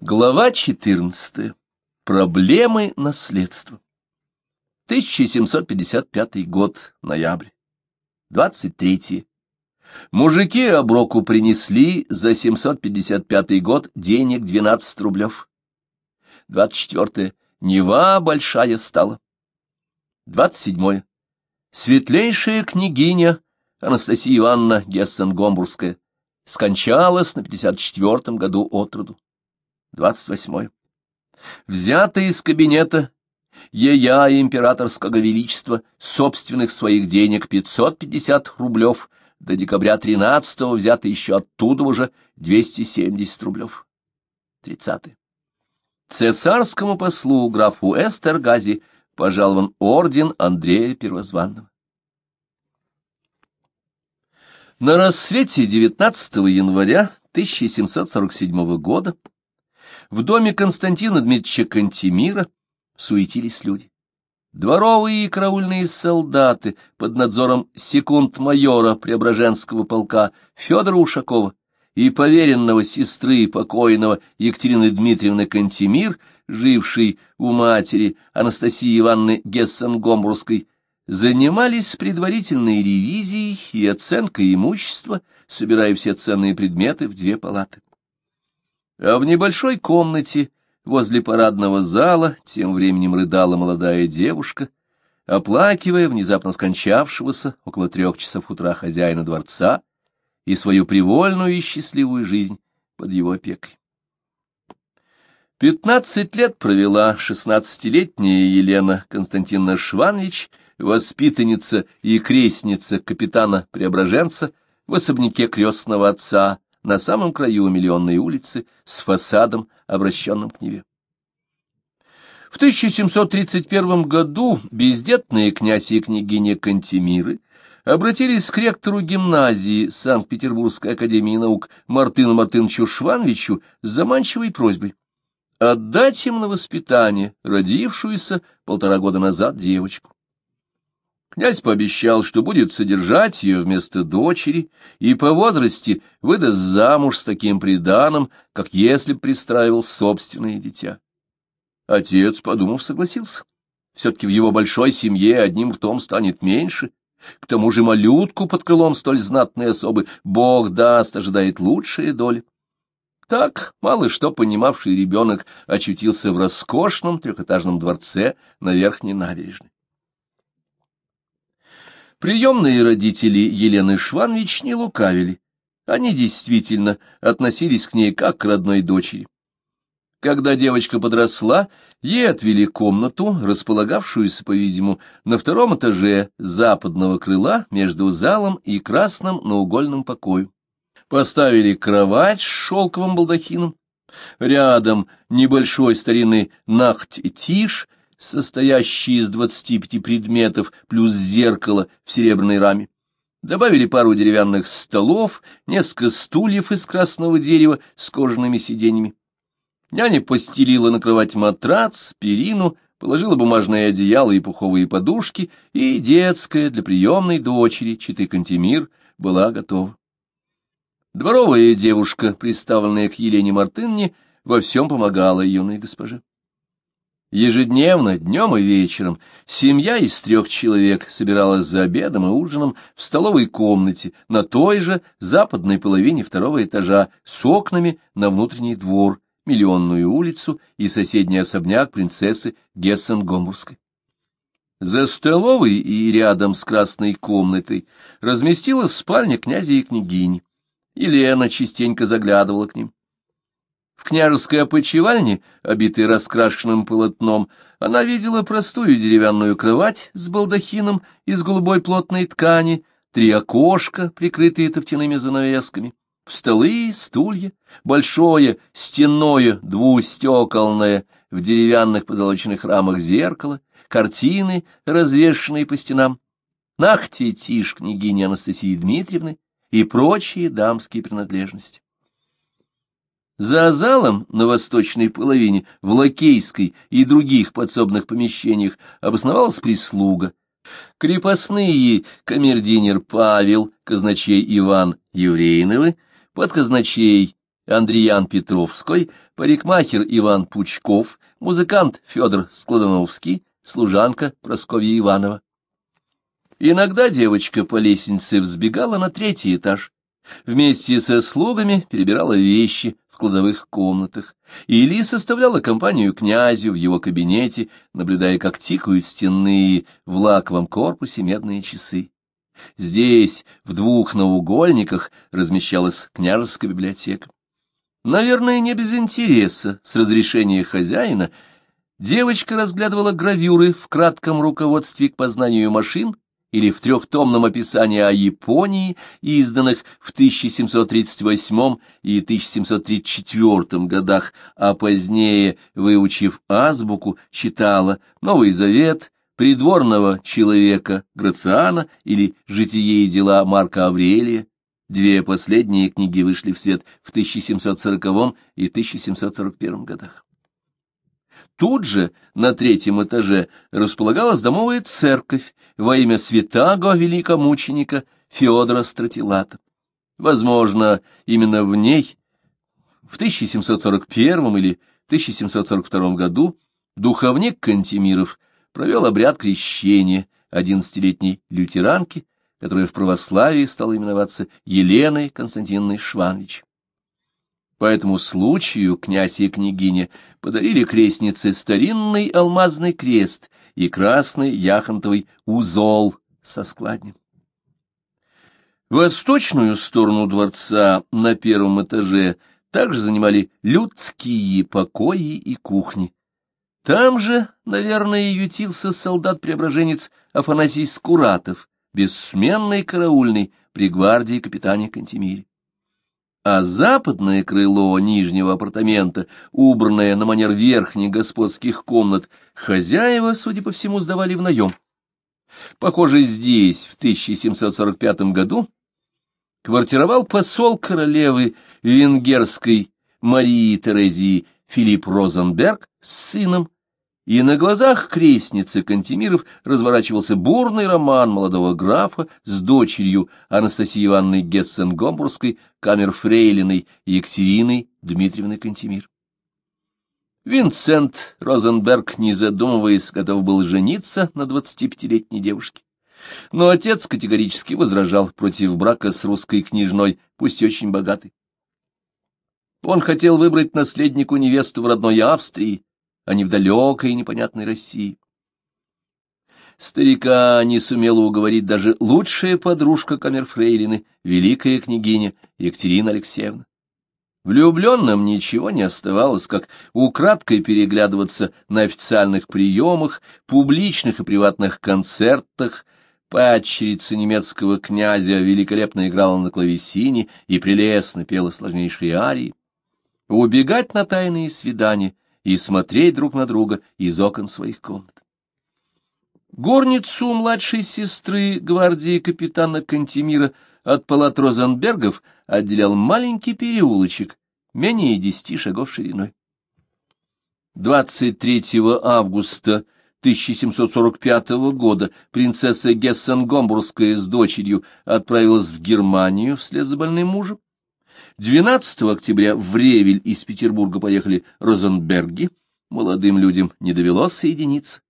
Глава 14. Проблемы наследства. 1755 год, ноябрь. 23. Мужики оброку принесли за 755 год денег 12 рублев. 24. Нева большая стала. 27. Светлейшая княгиня Анастасия Ивановна Гессен-Гомбургская скончалась на 54 году от роду. 28. Взято из кабинета ея императорского величества собственных своих денег 550 рублев, до декабря 13-го взято еще оттуда уже 270 рублев. 30. Цесарскому послу графу Эстергази пожалован орден Андрея Первозванного. На рассвете 19 января 1747 года в доме Константина Дмитриевича Кантемира суетились люди. Дворовые и караульные солдаты под надзором секунд-майора Преображенского полка Федора Ушакова и поверенного сестры покойного Екатерины Дмитриевны Кантемир, жившей у матери Анастасии Ивановны Гессен-Гомбургской, занимались предварительной ревизией и оценкой имущества, собирая все ценные предметы в две палаты. А в небольшой комнате возле парадного зала тем временем рыдала молодая девушка, оплакивая внезапно скончавшегося около трех часов утра хозяина дворца и свою привольную и счастливую жизнь под его опекой. Пятнадцать лет провела шестнадцатилетняя Елена Константиновна Шванович, воспитанница и крестница капитана Преображенца в особняке крестного отца на самом краю миллионной улицы с фасадом, обращенным к Неве. В 1731 году бездетные князь и княгиня Кантемиры обратились к ректору гимназии Санкт-Петербургской академии наук Мартыну Мартыновичу Швановичу с заманчивой просьбой отдать им на воспитание родившуюся полтора года назад девочку. Князь пообещал, что будет содержать ее вместо дочери и по возрасте выдаст замуж с таким приданым, как если б пристраивал собственное дитя. Отец, подумав, согласился. Все-таки в его большой семье одним ртом станет меньше. К тому же малютку под крылом столь знатной особы Бог даст, ожидает лучшие доли. Так, мало что понимавший ребенок очутился в роскошном трехэтажном дворце на верхней набережной. Приемные родители Елены Шванович не лукавили. Они действительно относились к ней как к родной дочери. Когда девочка подросла, ей отвели комнату, располагавшуюся, по-видимому, на втором этаже западного крыла между залом и красным наугольным покоем. Поставили кровать с шелковым балдахином. Рядом небольшой старинный нахть-тишь состоящий из двадцати пяти предметов, плюс зеркало в серебряной раме. Добавили пару деревянных столов, несколько стульев из красного дерева с кожаными сиденьями. Няня постелила на кровать матрац, перину, положила бумажное одеяло и пуховые подушки, и детская для приемной дочери, читы Кантемир, была готова. Дворовая девушка, приставленная к Елене Мартынне, во всем помогала юной госпоже. Ежедневно, днем и вечером, семья из трех человек собиралась за обедом и ужином в столовой комнате на той же западной половине второго этажа с окнами на внутренний двор, Миллионную улицу и соседний особняк принцессы Гессен-Гомбургской. За столовой и рядом с красной комнатой разместилась спальня князя и княгини. Елена частенько заглядывала к ним. В княжеской опочивальне, обитой раскрашенным полотном, она видела простую деревянную кровать с балдахином из голубой плотной ткани, три окошка, прикрытые тофтяными занавесками, столы, стулья, большое стенное двустеколное в деревянных позолоченных рамах зеркало, картины, развешанные по стенам, нахти тишь княгини Анастасии Дмитриевны и прочие дамские принадлежности. За залом на восточной половине, в Лакейской и других подсобных помещениях обосновалась прислуга. Крепостные камердинер Павел, казначей Иван Еврейновы, подказначей Андриан Петровской, парикмахер Иван Пучков, музыкант Федор Складановский, служанка Просковья Иванова. Иногда девочка по лестнице взбегала на третий этаж. Вместе со слугами перебирала вещи кладовых комнатах или составляла компанию князю в его кабинете, наблюдая, как тикают стенные в лаковом корпусе медные часы. Здесь, в двух наугольниках, размещалась княжеская библиотека. Наверное, не без интереса, с разрешения хозяина, девочка разглядывала гравюры в кратком руководстве к познанию машин или в трехтомном описании о Японии, изданных в 1738 и 1734 годах, а позднее, выучив азбуку, читала «Новый Завет», «Придворного человека» Грациана или «Житие и дела» Марка Аврелия. Две последние книги вышли в свет в 1740 и 1741 годах. Тут же, на третьем этаже, располагалась домовая церковь во имя святаго великомученика Феодора Стратилата. Возможно, именно в ней в 1741 или 1742 году духовник Кантемиров провел обряд крещения одиннадцатилетней лютеранки, которая в православии стала именоваться Еленой Константиновной Шванвич. По этому случаю князь и княгиня подарили крестнице старинный алмазный крест и красный яхонтовый узол со складнем. Восточную сторону дворца на первом этаже также занимали людские покои и кухни. Там же, наверное, ютился солдат-преображенец Афанасий Скуратов, бессменный караульный при гвардии капитане Кантемире а западное крыло нижнего апартамента, убранное на манер верхних господских комнат, хозяева, судя по всему, сдавали в наем. Похоже, здесь, в 1745 году, квартировал посол королевы венгерской Марии Терезии Филипп Розенберг с сыном и на глазах крестницы Кантемиров разворачивался бурный роман молодого графа с дочерью Анастасии Ивановны Гессен-Гомбургской, камерфрейлиной Екатериной Дмитриевной Кантемир. Винсент Розенберг, не задумываясь, готов был жениться на двадцатипятилетней девушке. Но отец категорически возражал против брака с русской княжной, пусть очень богатой. Он хотел выбрать наследнику невесту в родной Австрии, а не в далекой и непонятной России. Старика не сумела уговорить даже лучшая подружка Камерфрейлины, великая княгиня Екатерина Алексеевна. Влюбленным ничего не оставалось, как украдкой переглядываться на официальных приемах, публичных и приватных концертах. Падчерица немецкого князя великолепно играла на клавесине и прелестно пела сложнейшие арии. Убегать на тайные свидания — и смотреть друг на друга из окон своих комнат. Горницу младшей сестры гвардии капитана Кантемира от палат Розенбергов отделял маленький переулочек, менее десяти шагов шириной. 23 августа 1745 года принцесса Гессен-Гомбургская с дочерью отправилась в Германию вслед за больным мужем. 12 октября в Ревель из Петербурга поехали Розенберги. Молодым людям не довелось соединиться.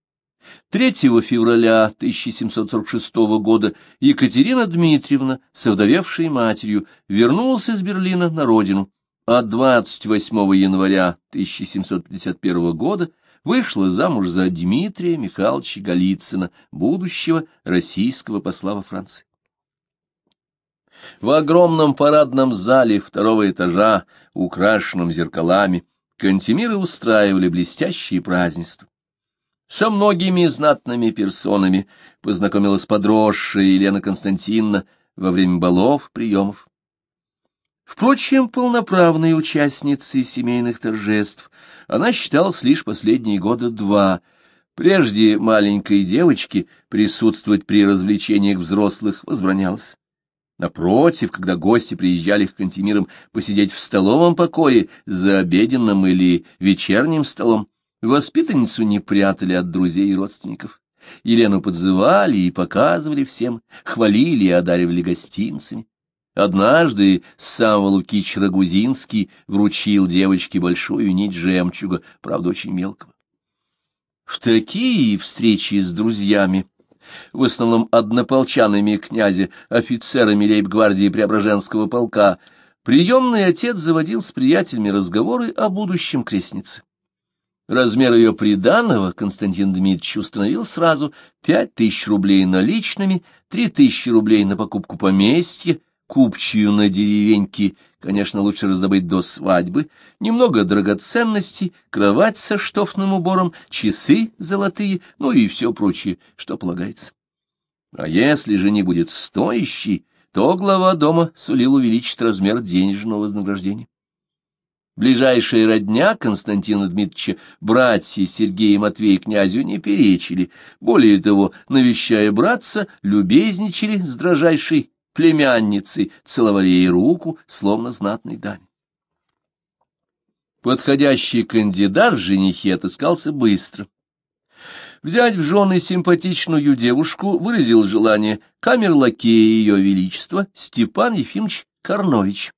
3 февраля 1746 года Екатерина Дмитриевна, совдовевшей матерью, вернулась из Берлина на родину, а 28 января 1751 года вышла замуж за Дмитрия Михайловича Голицына, будущего российского посла во Франции. В огромном парадном зале второго этажа, украшенном зеркалами, кантемиры устраивали блестящие празднества. Со многими знатными персонами познакомилась подросшая Елена Константиновна во время балов, приемов. Впрочем, полноправной участницей семейных торжеств она считалась лишь последние года два. Прежде маленькой девочке присутствовать при развлечениях взрослых возбранялось. Напротив, когда гости приезжали к Кантемирам посидеть в столовом покое за обеденным или вечерним столом, воспитанницу не прятали от друзей и родственников. Елену подзывали и показывали всем, хвалили и одаривали гостинцами. Однажды сам Лукич Рагузинский вручил девочке большую нить жемчуга, правда, очень мелкого. В такие встречи с друзьями, в основном однополчанами князя, офицерами лейб-гвардии Преображенского полка, приемный отец заводил с приятелями разговоры о будущем крестнице. Размер ее приданого Константин Дмитриевич установил сразу пять тысяч рублей наличными, три тысячи рублей на покупку поместья, купчую на деревеньке, конечно, лучше раздобыть до свадьбы, немного драгоценностей, кровать со штофным убором, часы золотые, ну и все прочее, что полагается. А если же не будет стоящий, то глава дома сулил увеличить размер денежного вознаграждения. Ближайшая родня Константина Дмитриевича, братья Сергея и Матвея князю не перечили. Более того, навещая братца, любезничали с дрожайшей племянницей, целовали ей руку, словно знатной даме. Подходящий кандидат в женихи отыскался быстро. Взять в жены симпатичную девушку выразил желание камер-лакея ее величества Степан Ефимович Корнович.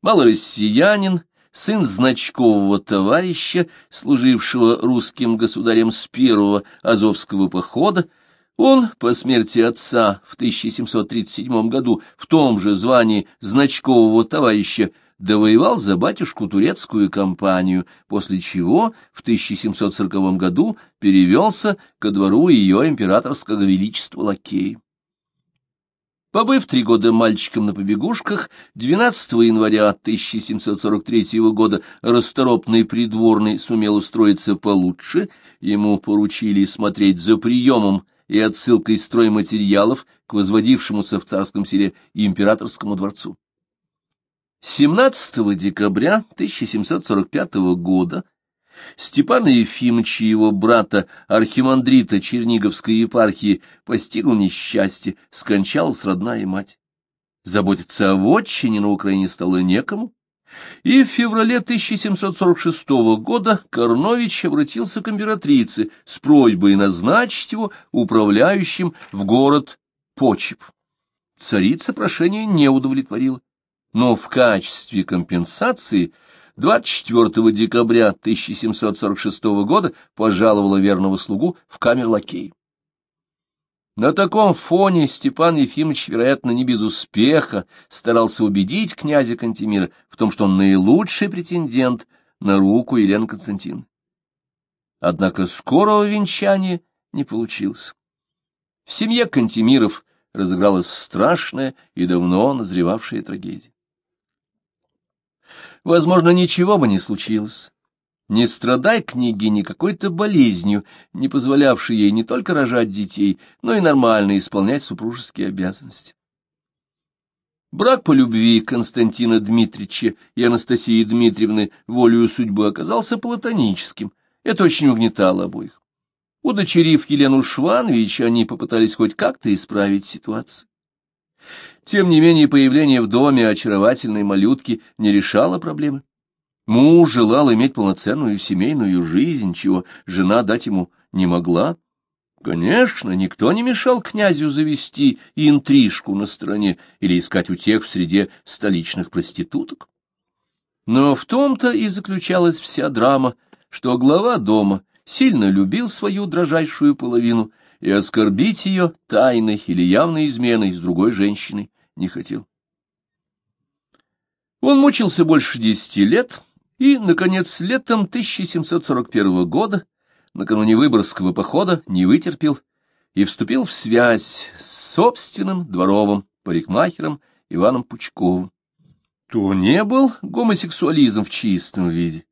Малороссиянин, сын значкового товарища, служившего русским государем с первого Азовского похода, он по смерти отца в 1737 году в том же звании значкового товарища довоевал за батюшку турецкую компанию, после чего в 1740 году перевелся ко двору ее императорского величества лакея. Побыв три года мальчиком на побегушках, 12 января 1743 года расторопный придворный сумел устроиться получше, ему поручили смотреть за приемом и отсылкой стройматериалов к возводившемуся в царском селе императорскому дворцу. 17 декабря 1745 года Степана Ефимовича и его брата, архимандрита Черниговской епархии, постигло несчастье, скончалась родная мать. Заботиться о вотчине на Украине стало некому, и в феврале 1746 года Корнович обратился к императрице с просьбой назначить его управляющим в город Почеп. Царица прошение не удовлетворила, но в качестве компенсации – 24 декабря 1746 года пожаловала верного слугу в камер лакей. На таком фоне Степан Ефимович, вероятно, не без успеха старался убедить князя Кантемира в том, что он наилучший претендент на руку Елены Константиновны. Однако скорого венчания не получилось. В семье Кантемиров разыгралась страшная и давно назревавшая трагедия возможно, ничего бы не случилось. Не страдай княгине какой-то болезнью, не позволявшей ей не только рожать детей, но и нормально исполнять супружеские обязанности. Брак по любви Константина Дмитриевича и Анастасии Дмитриевны волею судьбы оказался платоническим. Это очень угнетало обоих. Удочерив Елену Шванович, они попытались хоть как-то исправить ситуацию. Тем не менее, появление в доме очаровательной малютки не решало проблемы. Муж желал иметь полноценную семейную жизнь, чего жена дать ему не могла. Конечно, никто не мешал князю завести интрижку на стороне или искать утех в среде столичных проституток. Но в том-то и заключалась вся драма, что глава дома сильно любил свою дрожайшую половину и оскорбить ее тайной или явной изменой с другой женщиной не хотел. Он мучился больше десяти лет и, наконец, летом 1741 года, накануне Выборгского похода, не вытерпел и вступил в связь с собственным дворовым парикмахером Иваном Пучковым. То не был гомосексуализм в чистом виде.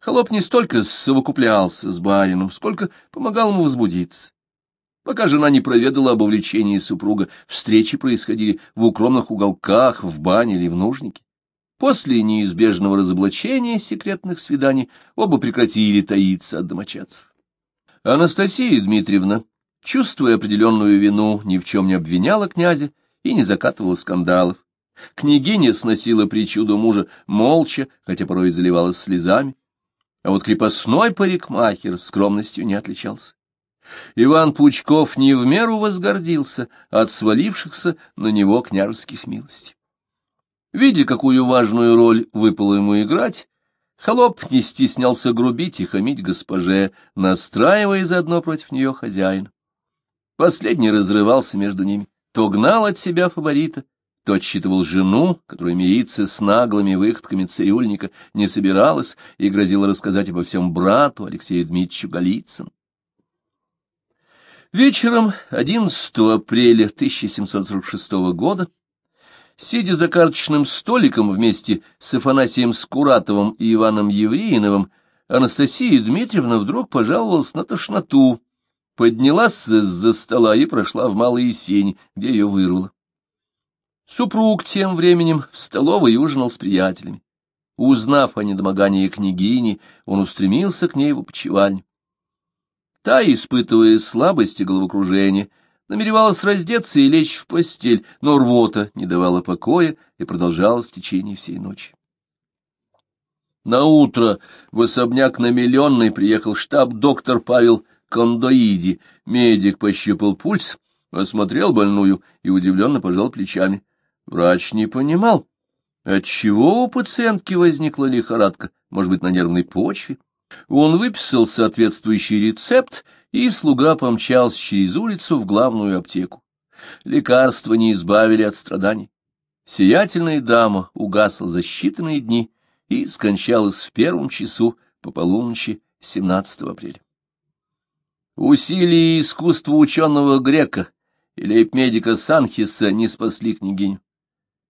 Холоп не столько совокуплялся с барином, сколько помогал ему возбудиться. Пока жена не проведала об увлечении супруга, встречи происходили в укромных уголках, в бане или в нужнике. После неизбежного разоблачения секретных свиданий оба прекратили таиться от домочадцев. Анастасия Дмитриевна, чувствуя определенную вину, ни в чем не обвиняла князя и не закатывала скандалов. Княгиня сносила причуду мужа молча, хотя порой заливалась слезами. А вот крепостной парикмахер скромностью не отличался. Иван Пучков не в меру возгордился от свалившихся на него княжеских милостей. Видя, какую важную роль выпало ему играть, холоп не стеснялся грубить и хамить госпоже, настраивая заодно против нее хозяина. Последний разрывался между ними, то гнал от себя фаворита, то отсчитывал жену, которая мириться с наглыми выходками цирюльника не собиралась и грозила рассказать обо всем брату Алексею Дмитриевичу Голицыну. Вечером 11 апреля 1746 года, сидя за карточным столиком вместе с Афанасием Скуратовым и Иваном Евреиновым, Анастасия Дмитриевна вдруг пожаловалась на тошноту, поднялась из-за стола и прошла в малые сень, где ее вырвало. Супруг тем временем в столовой ужинал с приятелями. Узнав о недомогании княгини, он устремился к ней в опочивальню. Та, испытывая слабость и головокружение, намеревалась раздеться и лечь в постель, но рвота не давала покоя и продолжалась в течение всей ночи. На утро в особняк на Миллионной приехал штаб-доктор Павел Кондоиди. Медик пощупал пульс, осмотрел больную и удивленно пожал плечами. Врач не понимал, отчего у пациентки возникла лихорадка, может быть, на нервной почве. Он выписал соответствующий рецепт, и слуга помчался через улицу в главную аптеку. Лекарства не избавили от страданий. Сиятельная дама угасла за считанные дни и скончалась в первом часу по полуночи 17 апреля. Усилия искусства ученого грека и лейб-медика Санхиса не спасли княгиню.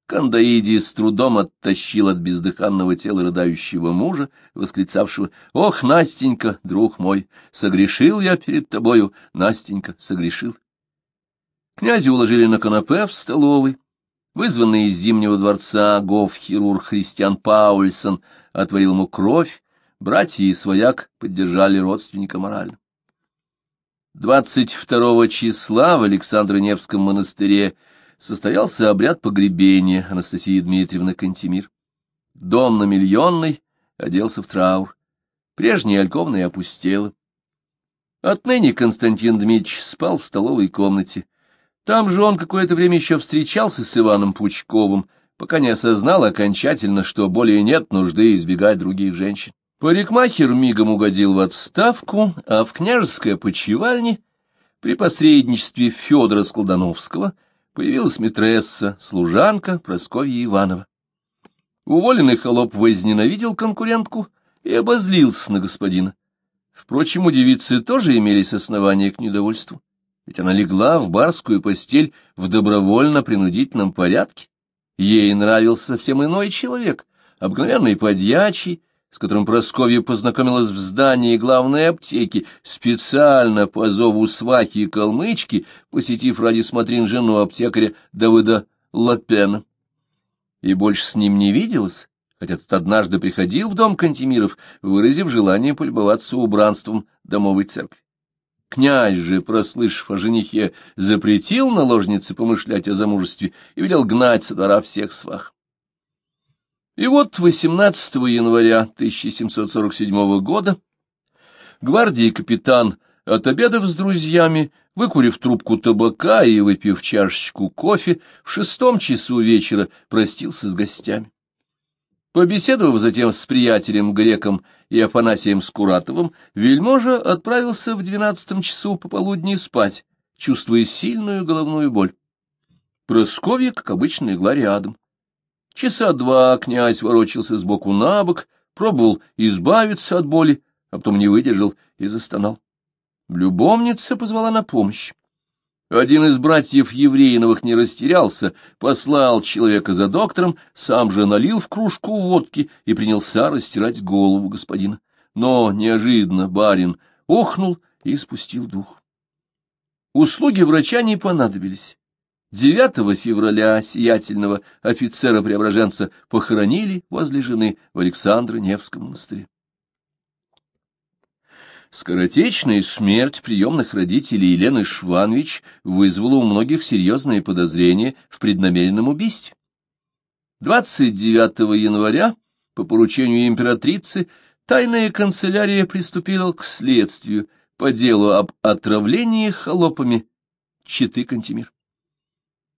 Кандаиди с трудом оттащил от бездыханного тела рыдающего мужа, восклицавшего «Ох, Настенька, друг мой, согрешил я перед тобою, Настенька, согрешил». Князя уложили на канапе в столовой. Вызванный из Зимнего дворца гов-хирург Христиан Паульсон отворил ему кровь, братья и свояк поддержали родственника морально. 22 числа в Александро-Невском монастыре состоялся обряд погребения Анастасии Дмитриевны Кантемир. Дом на Миллионной оделся в траур. Прежняя альковная опустела. Отныне Константин Дмитриевич спал в столовой комнате. Там же он какое-то время еще встречался с Иваном Пучковым, пока не осознал окончательно, что более нет нужды избегать других женщин. Парикмахер мигом угодил в отставку, а в княжеской опочивальне при посредничестве Федора Складановского — появилась митресса, служанка Прасковья Иванова. Уволенный холоп возненавидел конкурентку и обозлился на господина. Впрочем, у девицы тоже имелись основания к недовольству, ведь она легла в барскую постель в добровольно-принудительном порядке. Ей нравился совсем иной человек, обыкновенный подьячий, с которым Просковья познакомилась в здании главной аптеки, специально по зову свахи и калмычки, посетив ради смотрин жену аптекаря Давыда Лапена. И больше с ним не виделась, хотя тут однажды приходил в дом Кантемиров, выразив желание полюбоваться убранством домовой церкви. Князь же, прослышав о женихе, запретил наложнице помышлять о замужестве и велел гнать со двора всех свах. И вот 18 января 1747 года гвардии капитан, отобедав с друзьями, выкурив трубку табака и выпив чашечку кофе, в шестом часу вечера простился с гостями. Побеседовав затем с приятелем-греком и Афанасием Скуратовым, вельможа отправился в двенадцатом часу пополудни спать, чувствуя сильную головную боль. Просковья, как обычно, легла рядом. Часа два князь ворочался сбоку на бок, пробовал избавиться от боли, а потом не выдержал и застонал. Любовница позвала на помощь. Один из братьев Евреиновых не растерялся, послал человека за доктором, сам же налил в кружку водки и принялся растирать голову господина. Но неожиданно барин охнул и спустил дух. Услуги врача не понадобились. 9 февраля сиятельного офицера-преображенца похоронили возле жены в Александро-Невском монастыре. Скоротечная смерть приемных родителей Елены Шванович вызвала у многих серьезные подозрения в преднамеренном убийстве. 29 января, по поручению императрицы, тайная канцелярия приступила к следствию по делу об отравлении холопами Читы Кантемир.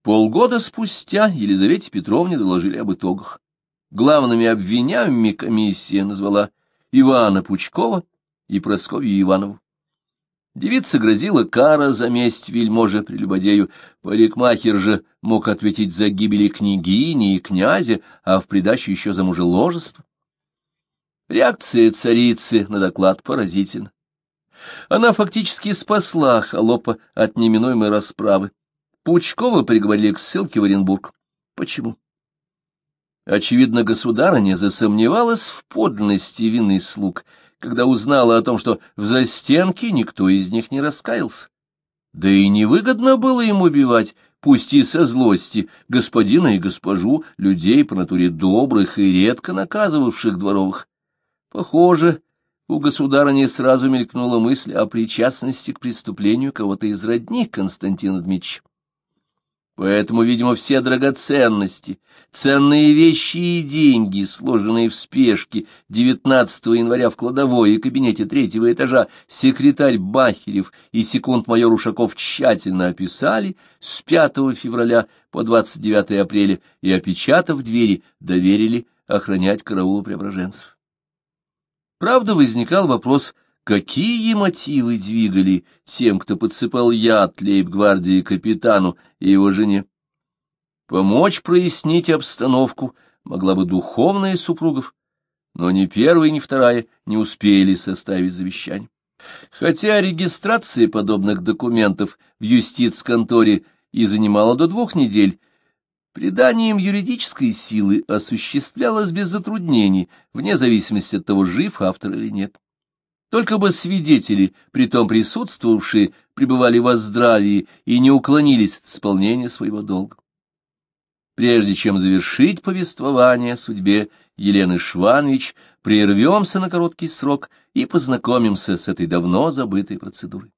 Полгода спустя Елизавете Петровне доложили об итогах. Главными обвиняемыми комиссия назвала Ивана Пучкова и Прасковью Иванову. Девица грозила кара за месть вельможе прелюбодею, парикмахер же мог ответить за гибели княгини и князя, а в придачу еще за мужеложество. Реакция царицы на доклад поразительна. Она фактически спасла холопа от неминуемой расправы. Пучкова приговорили к ссылке в Оренбург. Почему? Очевидно, государыня засомневалась в подлинности вины слуг — когда узнала о том, что в застенке никто из них не раскаялся. Да и невыгодно было им убивать, пусть и со злости, господина и госпожу, людей по натуре добрых и редко наказывавших дворовых. Похоже, у государыни сразу мелькнула мысль о причастности к преступлению кого-то из родних Константина Дмитрича. Поэтому, видимо, все драгоценности, ценные вещи и деньги, сложенные в спешке 19 января в кладовой и кабинете третьего этажа, секретарь Бахерев и секунд-майор Ушаков тщательно описали с 5 февраля по 29 апреля и, опечатав двери, доверили охранять караулу преображенцев. Правда, возникал вопрос, Какие мотивы двигали тем, кто подсыпал яд лейб-гвардии капитану и его жене? Помочь прояснить обстановку могла бы духовная супругов, но ни первая, ни вторая не успели составить завещание. Хотя регистрация подобных документов в юстиц-конторе и занимала до двух недель, Приданием юридической силы осуществлялось без затруднений, вне зависимости от того, жив автор или нет. Только бы свидетели, притом присутствовавшие, пребывали во здравии и не уклонились от исполнения своего долга. Прежде чем завершить повествование о судьбе Елены Шванович, прервемся на короткий срок и познакомимся с этой давно забытой процедурой.